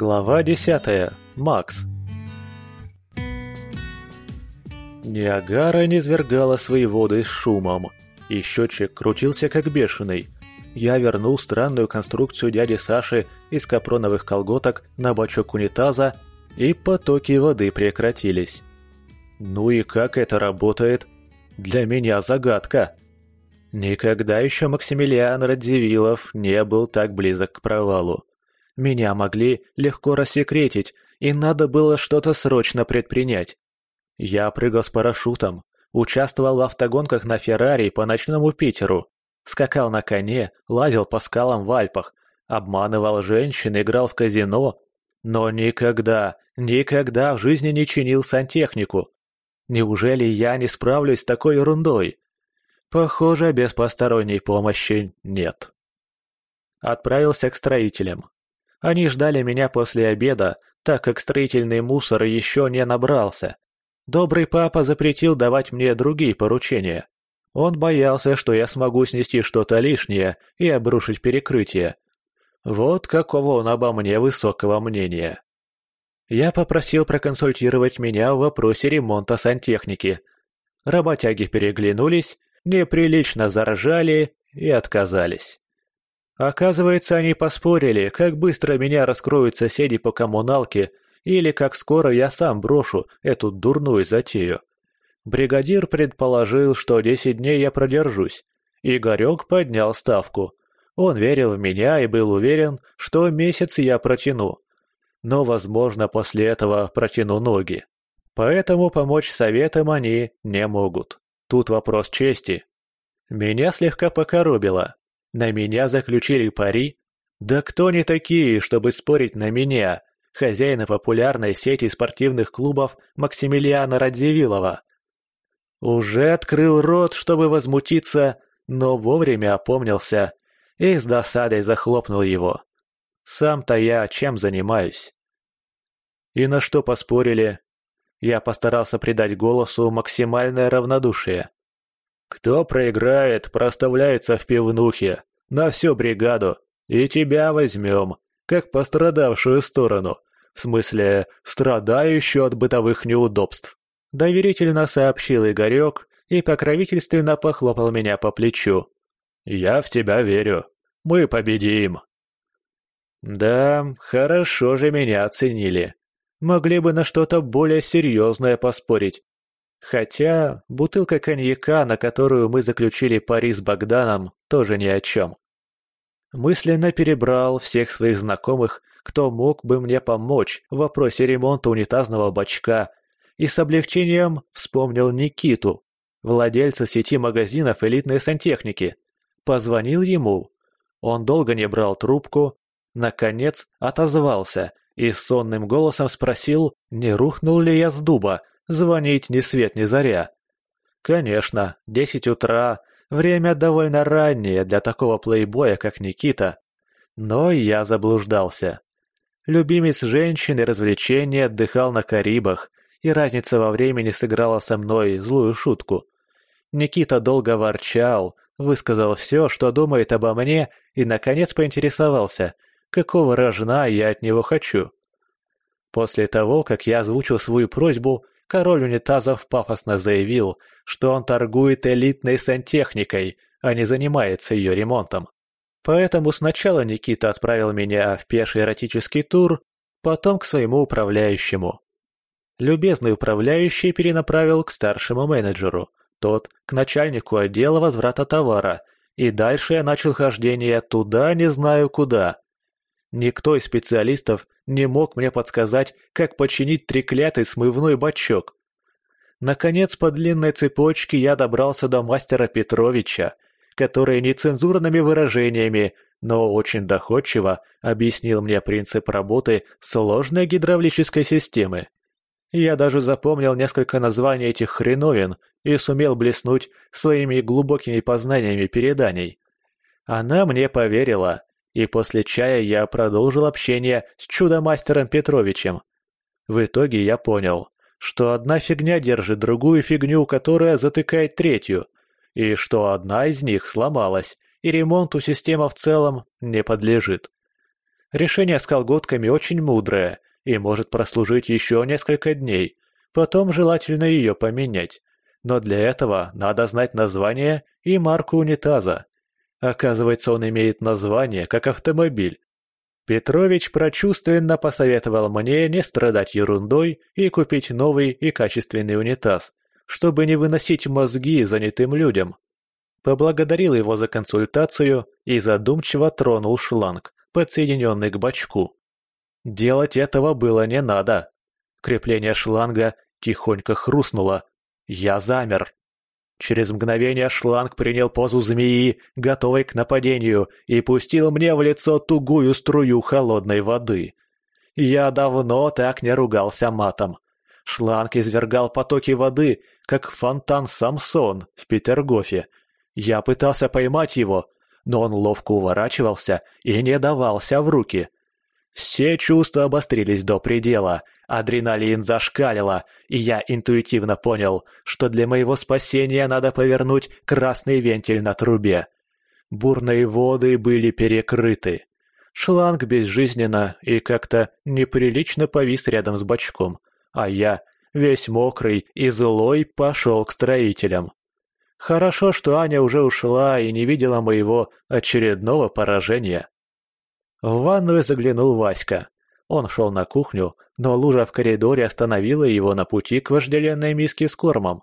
Глава 10. Макс. Ниагара низвергала свои воды с шумом, и счетчик крутился как бешеный. Я вернул странную конструкцию дяди Саши из капроновых колготок на бачок унитаза, и потоки воды прекратились. Ну и как это работает? Для меня загадка. Никогда еще Максимилиан Радзивиллов не был так близок к провалу. Меня могли легко рассекретить, и надо было что-то срочно предпринять. Я прыгал с парашютом, участвовал в автогонках на Феррари по ночному Питеру, скакал на коне, лазил по скалам в Альпах, обманывал женщин, играл в казино, но никогда, никогда в жизни не чинил сантехнику. Неужели я не справлюсь с такой ерундой? Похоже, без посторонней помощи нет. Отправился к строителям. Они ждали меня после обеда, так как строительный мусор еще не набрался. Добрый папа запретил давать мне другие поручения. Он боялся, что я смогу снести что-то лишнее и обрушить перекрытие. Вот какого он обо мне высокого мнения. Я попросил проконсультировать меня в вопросе ремонта сантехники. Работяги переглянулись, неприлично заржали и отказались. Оказывается, они поспорили, как быстро меня раскроют соседи по коммуналке или как скоро я сам брошу эту дурную затею. Бригадир предположил, что десять дней я продержусь. Игорек поднял ставку. Он верил в меня и был уверен, что месяц я протяну. Но, возможно, после этого протяну ноги. Поэтому помочь советам они не могут. Тут вопрос чести. Меня слегка покоробило. На меня заключили пари? Да кто они такие, чтобы спорить на меня, хозяина популярной сети спортивных клубов Максимилиана Радзивиллова? Уже открыл рот, чтобы возмутиться, но вовремя опомнился и с досадой захлопнул его. Сам-то я чем занимаюсь? И на что поспорили? Я постарался придать голосу максимальное равнодушие. Кто проиграет, проставляется в пивнухе. На всю бригаду. И тебя возьмем, как пострадавшую сторону. В смысле, страдающую от бытовых неудобств. Доверительно сообщил Игорек и покровительственно похлопал меня по плечу. «Я в тебя верю. Мы победим». Да, хорошо же меня оценили. Могли бы на что-то более серьезное поспорить, Хотя бутылка коньяка, на которую мы заключили пари с Богданом, тоже ни о чем. Мысленно перебрал всех своих знакомых, кто мог бы мне помочь в вопросе ремонта унитазного бачка, и с облегчением вспомнил Никиту, владельца сети магазинов элитной сантехники. Позвонил ему. Он долго не брал трубку, наконец отозвался и сонным голосом спросил, не рухнул ли я с дуба, Звонить ни свет ни заря. Конечно, десять утра – время довольно раннее для такого плейбоя, как Никита. Но я заблуждался. Любимец женщин и развлечений отдыхал на Карибах, и разница во времени сыграла со мной злую шутку. Никита долго ворчал, высказал все, что думает обо мне, и, наконец, поинтересовался, какого рожна я от него хочу. После того, как я озвучил свою просьбу, король унитазов пафосно заявил, что он торгует элитной сантехникой, а не занимается ее ремонтом. Поэтому сначала Никита отправил меня в пеший эротический тур, потом к своему управляющему. Любезный управляющий перенаправил к старшему менеджеру, тот – к начальнику отдела возврата товара, и дальше я начал хождение туда не знаю куда. Никто из специалистов не мог мне подсказать, как починить треклятый смывной бачок. Наконец, по длинной цепочке я добрался до мастера Петровича, который нецензурными выражениями, но очень доходчиво объяснил мне принцип работы сложной гидравлической системы. Я даже запомнил несколько названий этих хреновин и сумел блеснуть своими глубокими познаниями переданий. Она мне поверила, и после чая я продолжил общение с чудо-мастером Петровичем. В итоге я понял, что одна фигня держит другую фигню, которая затыкает третью, и что одна из них сломалась, и ремонту система в целом не подлежит. Решение с колготками очень мудрое и может прослужить еще несколько дней. Потом желательно ее поменять. Но для этого надо знать название и марку унитаза. Оказывается, он имеет название, как автомобиль. Петрович прочувственно посоветовал мне не страдать ерундой и купить новый и качественный унитаз, чтобы не выносить мозги занятым людям. Поблагодарил его за консультацию и задумчиво тронул шланг, подсоединенный к бачку. Делать этого было не надо. Крепление шланга тихонько хрустнуло. Я замер. Через мгновение шланг принял позу змеи, готовой к нападению, и пустил мне в лицо тугую струю холодной воды. Я давно так не ругался матом. Шланг извергал потоки воды, как фонтан Самсон в Петергофе. Я пытался поймать его, но он ловко уворачивался и не давался в руки. Все чувства обострились до предела, адреналин зашкалило, и я интуитивно понял, что для моего спасения надо повернуть красный вентиль на трубе. Бурные воды были перекрыты. Шланг безжизненно и как-то неприлично повис рядом с бачком, а я, весь мокрый и злой, пошел к строителям. Хорошо, что Аня уже ушла и не видела моего очередного поражения. В ванную заглянул Васька. Он шел на кухню, но лужа в коридоре остановила его на пути к вожделенной миске с кормом.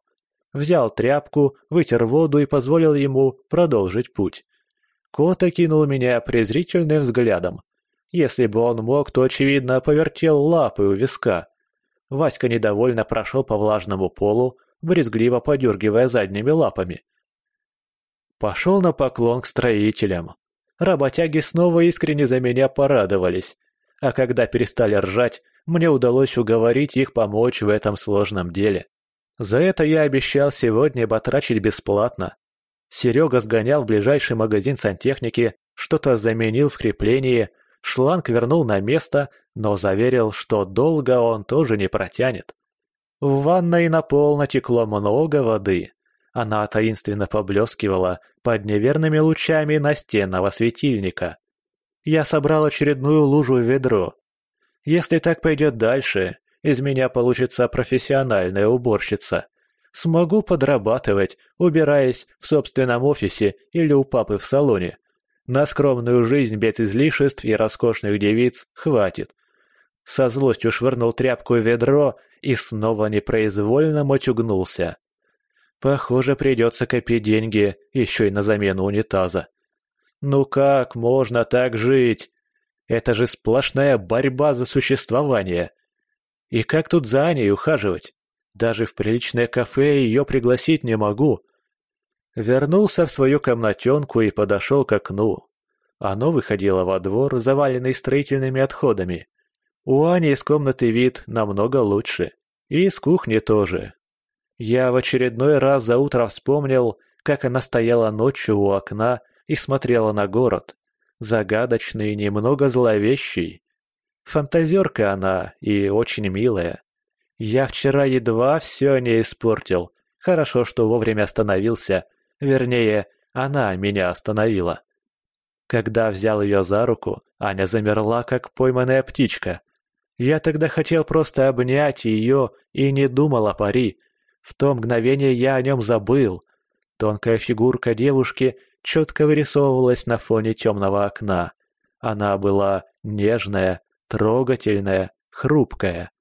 Взял тряпку, вытер воду и позволил ему продолжить путь. Кот окинул меня презрительным взглядом. Если бы он мог, то, очевидно, повертел лапы у виска. Васька недовольно прошел по влажному полу, брезгливо подергивая задними лапами. Пошел на поклон к строителям. Работяги снова искренне за меня порадовались, а когда перестали ржать, мне удалось уговорить их помочь в этом сложном деле. За это я обещал сегодня батрачить бесплатно. Серега сгонял в ближайший магазин сантехники, что-то заменил в креплении, шланг вернул на место, но заверил, что долго он тоже не протянет. В ванной на пол натекло много воды. Она таинственно поблескивала под неверными лучами настенного светильника. Я собрал очередную лужу в ведро. Если так пойдет дальше, из меня получится профессиональная уборщица. Смогу подрабатывать, убираясь в собственном офисе или у папы в салоне. На скромную жизнь без излишеств и роскошных девиц хватит. Со злостью швырнул тряпку в ведро и снова непроизвольно мотюгнулся. Похоже, придется копить деньги еще и на замену унитаза. Ну как можно так жить? Это же сплошная борьба за существование. И как тут за Аней ухаживать? Даже в приличное кафе ее пригласить не могу. Вернулся в свою комнатенку и подошел к окну. Оно выходило во двор, заваленный строительными отходами. У Ани из комнаты вид намного лучше. И из кухни тоже, я в очередной раз за утро вспомнил, как она стояла ночью у окна и смотрела на город. Загадочный и немного зловещий. Фантазерка она и очень милая. Я вчера едва все не испортил. Хорошо, что вовремя остановился. Вернее, она меня остановила. Когда взял ее за руку, Аня замерла, как пойманная птичка. Я тогда хотел просто обнять ее и не думал о пари, в то мгновение я о нем забыл. Тонкая фигурка девушки четко вырисовывалась на фоне темного окна. Она была нежная, трогательная, хрупкая.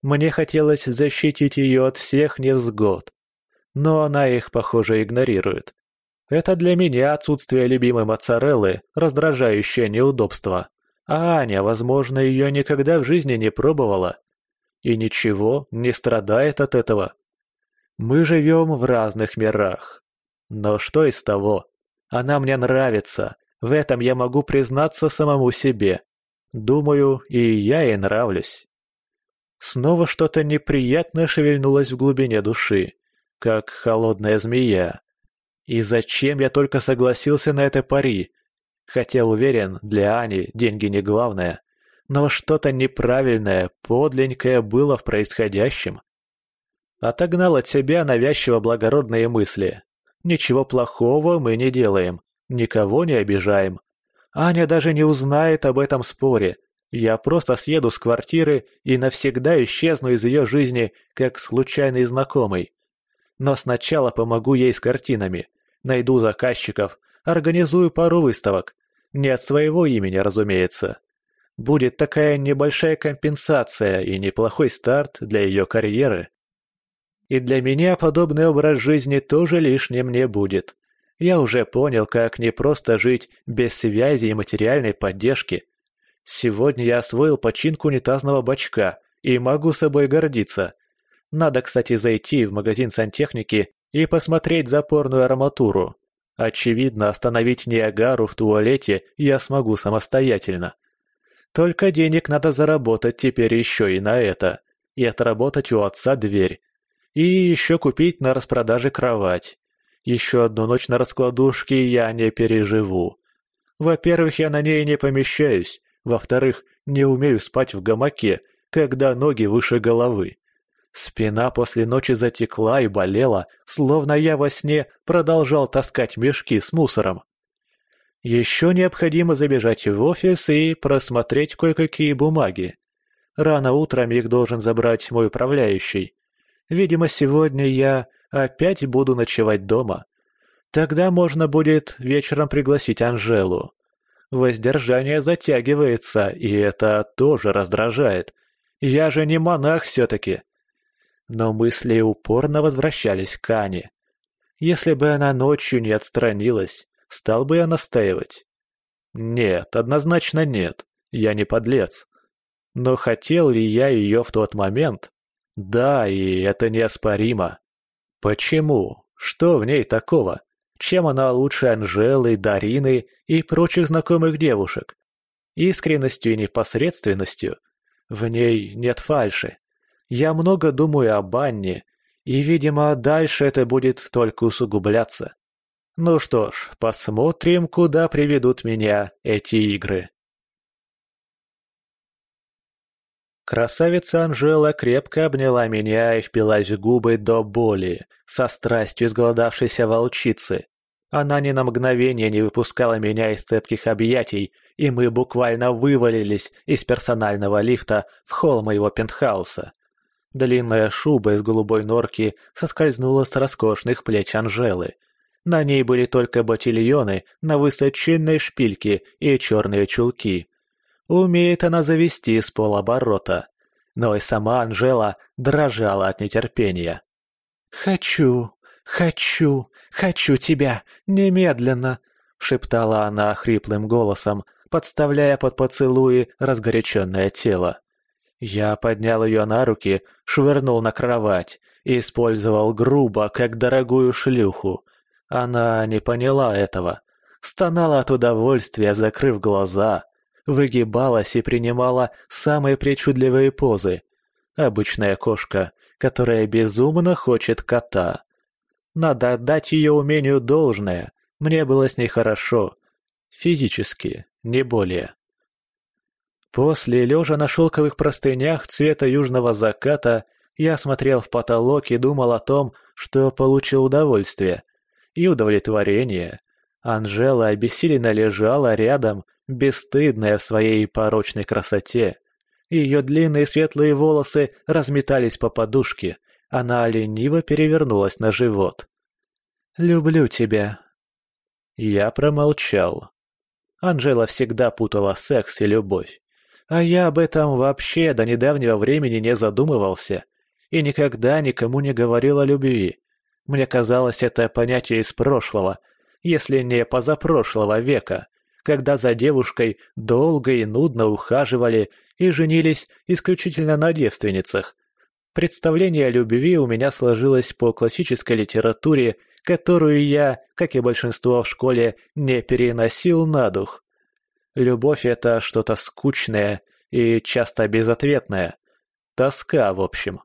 Мне хотелось защитить ее от всех невзгод. Но она их, похоже, игнорирует. Это для меня отсутствие любимой моцареллы, раздражающее неудобство. А Аня, возможно, ее никогда в жизни не пробовала. И ничего, не страдает от этого. Мы живем в разных мирах. Но что из того? Она мне нравится. В этом я могу признаться самому себе. Думаю, и я ей нравлюсь. Снова что-то неприятное шевельнулось в глубине души, как холодная змея. И зачем я только согласился на это пари? Хотя уверен, для Ани деньги не главное. Но что-то неправильное, подленькое было в происходящем. Отогнал от себя навязчиво благородные мысли. Ничего плохого мы не делаем, никого не обижаем. Аня даже не узнает об этом споре. Я просто съеду с квартиры и навсегда исчезну из ее жизни, как случайный знакомый. Но сначала помогу ей с картинами. Найду заказчиков, организую пару выставок. Не от своего имени, разумеется. Будет такая небольшая компенсация и неплохой старт для ее карьеры. И для меня подобный образ жизни тоже лишним не будет. Я уже понял, как не просто жить без связи и материальной поддержки. Сегодня я освоил починку унитазного бачка и могу собой гордиться. Надо, кстати, зайти в магазин сантехники и посмотреть запорную арматуру. Очевидно, остановить Ниагару в туалете я смогу самостоятельно. Только денег надо заработать теперь еще и на это. И отработать у отца дверь. И еще купить на распродаже кровать. Еще одну ночь на раскладушке я не переживу. Во-первых, я на ней не помещаюсь. Во-вторых, не умею спать в гамаке, когда ноги выше головы. Спина после ночи затекла и болела, словно я во сне продолжал таскать мешки с мусором. Еще необходимо забежать в офис и просмотреть кое-какие бумаги. Рано утром их должен забрать мой управляющий. Видимо, сегодня я опять буду ночевать дома. Тогда можно будет вечером пригласить Анжелу. Воздержание затягивается, и это тоже раздражает. Я же не монах все-таки. Но мысли упорно возвращались к Ане. Если бы она ночью не отстранилась, стал бы я настаивать? Нет, однозначно нет. Я не подлец. Но хотел ли я ее в тот момент? Да, и это неоспоримо. Почему? Что в ней такого? Чем она лучше Анжелы, Дарины и прочих знакомых девушек? Искренностью и непосредственностью. В ней нет фальши. Я много думаю об Анне, и, видимо, дальше это будет только усугубляться. Ну что ж, посмотрим, куда приведут меня эти игры. Красавица Анжела крепко обняла меня и впилась в губы до боли, со страстью изголодавшейся волчицы. Она ни на мгновение не выпускала меня из цепких объятий, и мы буквально вывалились из персонального лифта в холл моего пентхауса. Длинная шуба из голубой норки соскользнула с роскошных плеч Анжелы, на ней были только ботильоны на высоченной шпильке и черные чулки. Умеет она завести с полоборота. Но и сама Анжела дрожала от нетерпения. «Хочу, хочу, хочу тебя, немедленно!» — шептала она хриплым голосом, подставляя под поцелуи разгоряченное тело. Я поднял ее на руки, швырнул на кровать и использовал грубо, как дорогую шлюху — она не поняла этого. Стонала от удовольствия, закрыв глаза. Выгибалась и принимала самые причудливые позы. Обычная кошка, которая безумно хочет кота. Надо отдать ее умению должное. Мне было с ней хорошо. Физически, не более. После, лежа на шелковых простынях цвета южного заката, я смотрел в потолок и думал о том, что получил удовольствие — и удовлетворение. Анжела обессиленно лежала рядом, бесстыдная в своей порочной красоте. Ее длинные светлые волосы разметались по подушке. Она лениво перевернулась на живот. «Люблю тебя». Я промолчал. Анжела всегда путала секс и любовь. А я об этом вообще до недавнего времени не задумывался и никогда никому не говорил о любви. Мне казалось, это понятие из прошлого, если не позапрошлого века, когда за девушкой долго и нудно ухаживали и женились исключительно на девственницах. Представление о любви у меня сложилось по классической литературе, которую я, как и большинство в школе, не переносил на дух. Любовь — это что-то скучное и часто безответное. Тоска, в общем.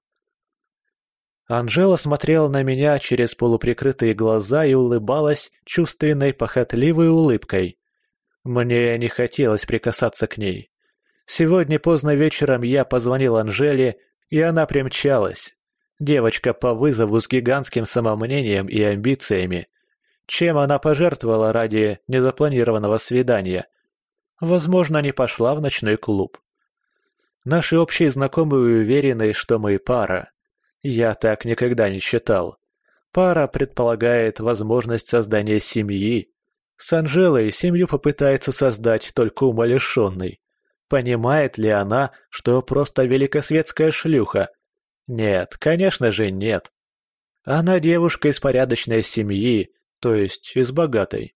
Анжела смотрела на меня через полуприкрытые глаза и улыбалась чувственной, похотливой улыбкой. Мне не хотелось прикасаться к ней. Сегодня поздно вечером я позвонил Анжеле, и она примчалась. Девочка по вызову с гигантским самомнением и амбициями. Чем она пожертвовала ради незапланированного свидания? Возможно, не пошла в ночной клуб. Наши общие знакомые уверены, что мы пара. Я так никогда не считал. Пара предполагает возможность создания семьи. С Анжелой семью попытается создать только умалишенный. Понимает ли она, что просто великосветская шлюха? Нет, конечно же нет. Она девушка из порядочной семьи, то есть из богатой.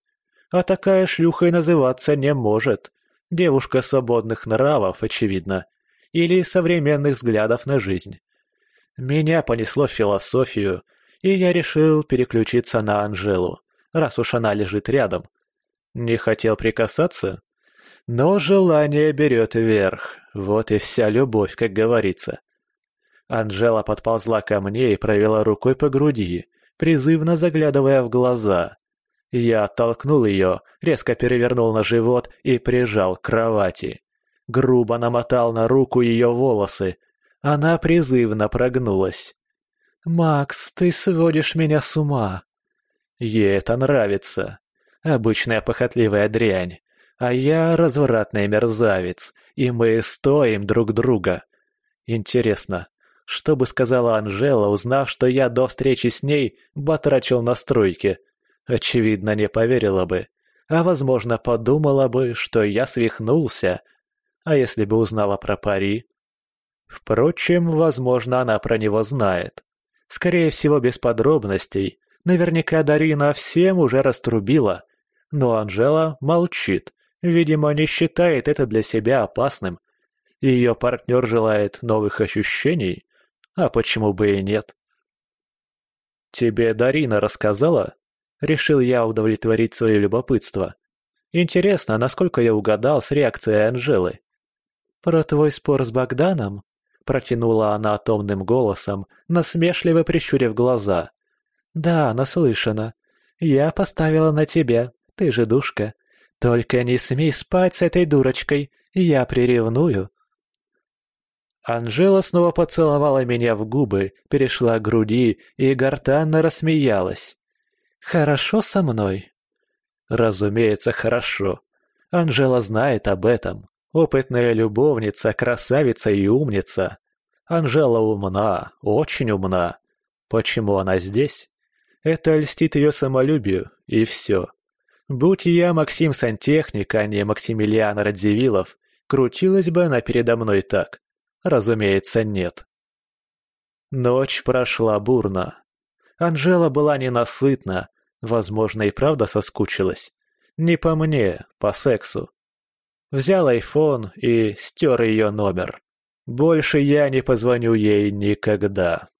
А такая шлюхой называться не может. Девушка свободных нравов, очевидно. Или современных взглядов на жизнь. Меня понесло в философию, и я решил переключиться на Анжелу, раз уж она лежит рядом. Не хотел прикасаться? Но желание берет верх, вот и вся любовь, как говорится. Анжела подползла ко мне и провела рукой по груди, призывно заглядывая в глаза. Я оттолкнул ее, резко перевернул на живот и прижал к кровати. Грубо намотал на руку ее волосы. Она призывно прогнулась. «Макс, ты сводишь меня с ума!» Ей это нравится. Обычная похотливая дрянь. А я развратный мерзавец, и мы стоим друг друга. Интересно, что бы сказала Анжела, узнав, что я до встречи с ней батрачил на стройке? Очевидно, не поверила бы. А, возможно, подумала бы, что я свихнулся. А если бы узнала про пари? Впрочем, возможно, она про него знает. Скорее всего, без подробностей. Наверняка Дарина всем уже раструбила. Но Анжела молчит. Видимо, не считает это для себя опасным. Ее партнер желает новых ощущений. А почему бы и нет? «Тебе Дарина рассказала?» Решил я удовлетворить свое любопытство. Интересно, насколько я угадал с реакцией Анжелы. «Про твой спор с Богданом?» Протянула она томным голосом, насмешливо прищурив глаза. «Да, наслышана. Я поставила на тебя, ты же душка. Только не смей спать с этой дурочкой, я приревную». Анжела снова поцеловала меня в губы, перешла к груди и гортанно рассмеялась. «Хорошо со мной?» «Разумеется, хорошо. Анжела знает об этом. Опытная любовница, красавица и умница. Анжела умна, очень умна. Почему она здесь? Это льстит ее самолюбию, и все. Будь я Максим Сантехник, а не Максимилиан Радзивиллов, крутилась бы она передо мной так. Разумеется, нет. Ночь прошла бурно. Анжела была ненасытна, возможно, и правда соскучилась. Не по мне, по сексу. Взял айфон и стер ее номер. Больше я не позвоню ей никогда.